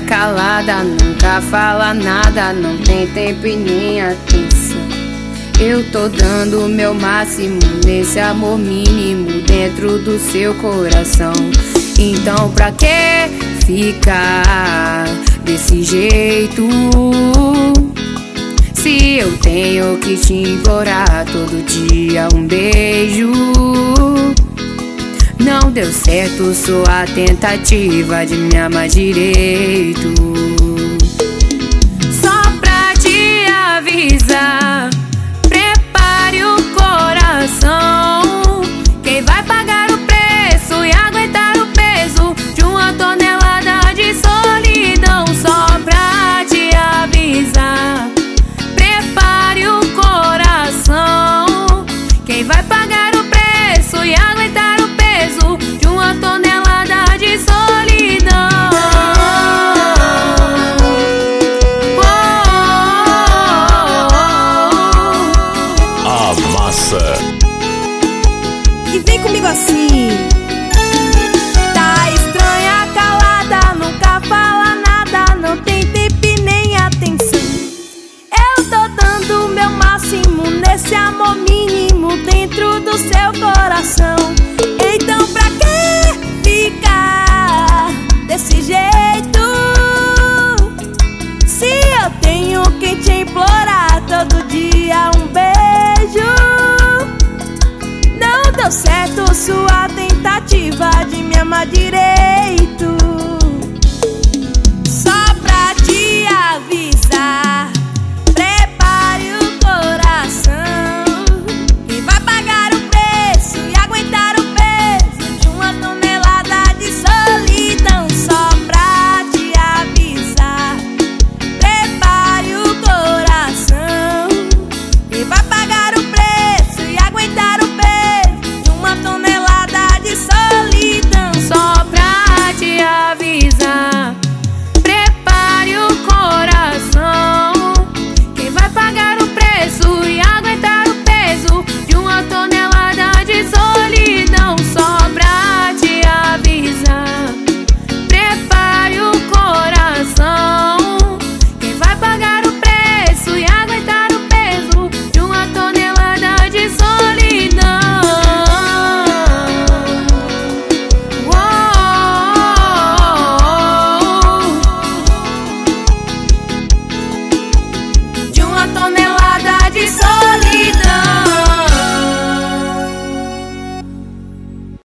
calada, nunca fala nada, não tem tempo e nem atenção. Eu tô dando o meu máximo nesse amor mínimo dentro do seu coração. Então pra que ficar desse jeito? Se eu tenho que te implorar todo dia um beijo. Não deu certo sua tentativa de me amar direito. Massa. E vem comigo assim. Tá estranha, calada, nunca fala nada, não tem tempo nem atenção. Eu tô dando o meu máximo nesse amor mínimo dentro do seu coração. Não